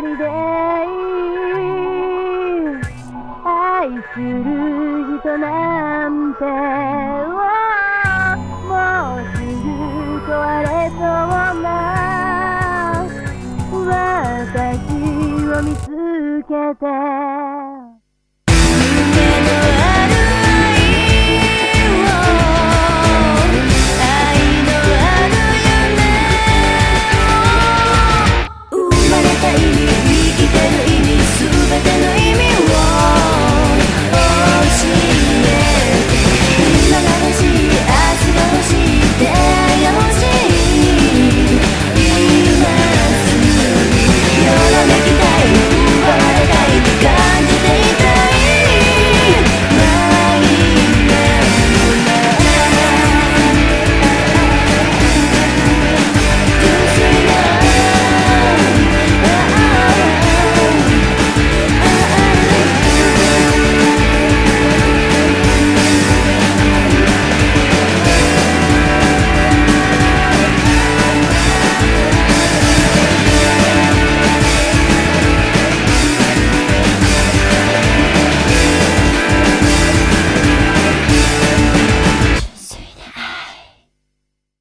人でいい愛する人なんてもうすぐ壊れそうな私を見つけて